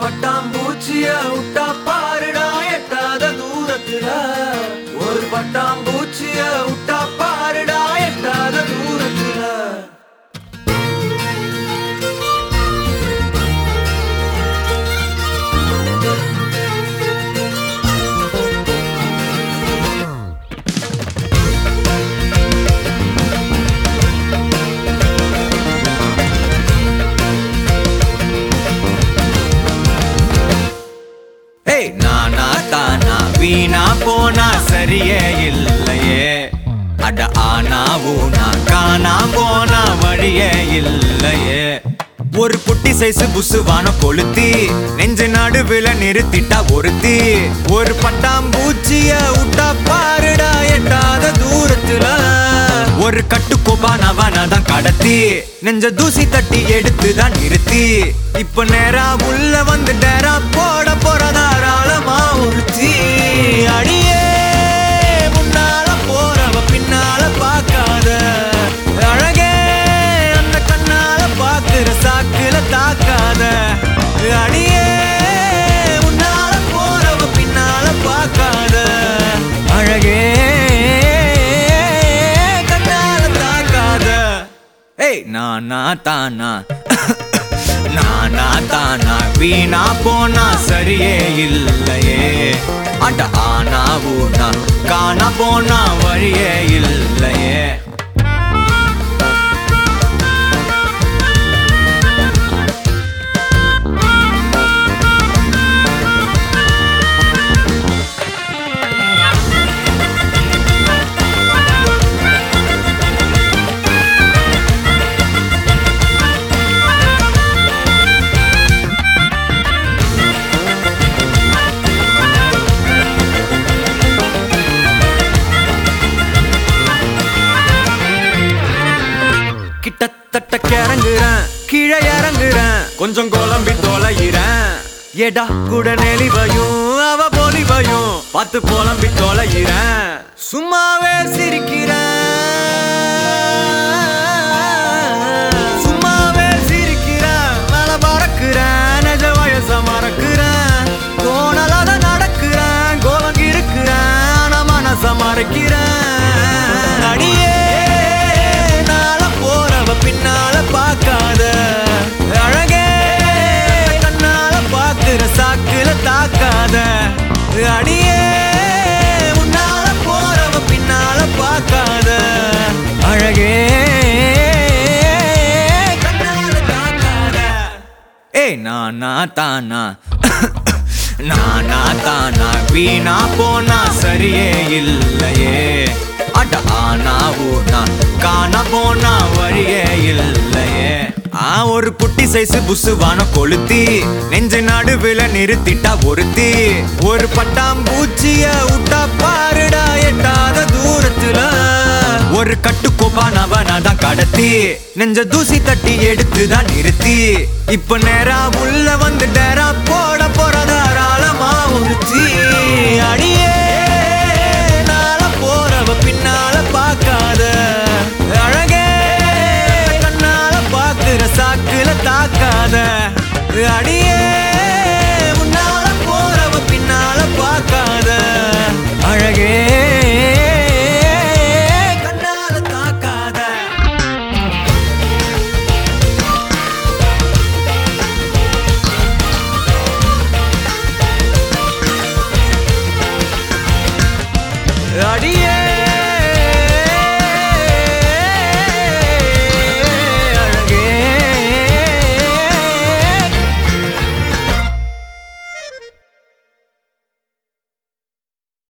பட்டாம்பூச்சிய விட்டா ஏய் நானா தானா? வீணா போனா சரியே இல்லையே. அட ஆனா ஊனா காணா போனா வழியே இல்லையே. ஒரு குட்டி சைஸ் புசுவான கொளுத்தி நெஞ்ச நடுவுல நிறுத்திட்டா ஒருத்தி. ஒரு பட்டாம்பூச்சிய விட்டா பாருடா எட்டாத தூரத்துல. ஒரு கட்டுக்கோபானவன தான் கடத்தி நெஞ்ச தூசி தட்டி எடுத்து தான் நிறுத்தி. இப்ப நேரா உள்ள வந்து டேரா போட. பாக்குற தாக்காத அடியே உன்னால போறவ பின்னால பார்க்காத. அழகே கண்ணால தாக்காத. ஏய் நானா தானா? நானா தானா? வீணா போனா சரியே இல்லையே. அட ஆனா ஊனா காணா போனா வழியே கிட்டத்தட்ட கிறங்குறேன் கீழே இறங்குறேன் கொஞ்சம் கோலம்பி தொலைகிறேன். எடா கூட நெளிவையும் அவ பொலிவையும் பார்த்து புலம்பி தொலைகிறேன். சும்மாவே சிரிக்கிறேன். ஏய் நானா தானா நானா தானா வீணா போனா சரியே இல்லையே. அட ஆனா ஊனா காணா போனா வழியே இல்லையே. ஆ ஒரு குட்டி சைஸ் புசுவான கொளுத்தி நெஞ்ச நடுவுல நிறுத்திட்டா ஒருத்தி. ஒரு பட்டாம்பூச்சிய விட்டா ஒரு கட்டு தான் கடத்தி. நெஞ்ச தூசி தட்டி எடுத்து தான் நிறுத்தி. இப்ப நேரா உள்ள வந்து டேரா போட போறத தாராளமா உறுத்தி. அடியே நாள போறவ பின்னால பார்க்காத. அழகே கண்ணால பாக்குற சாக்குல தாக்காத. அடியே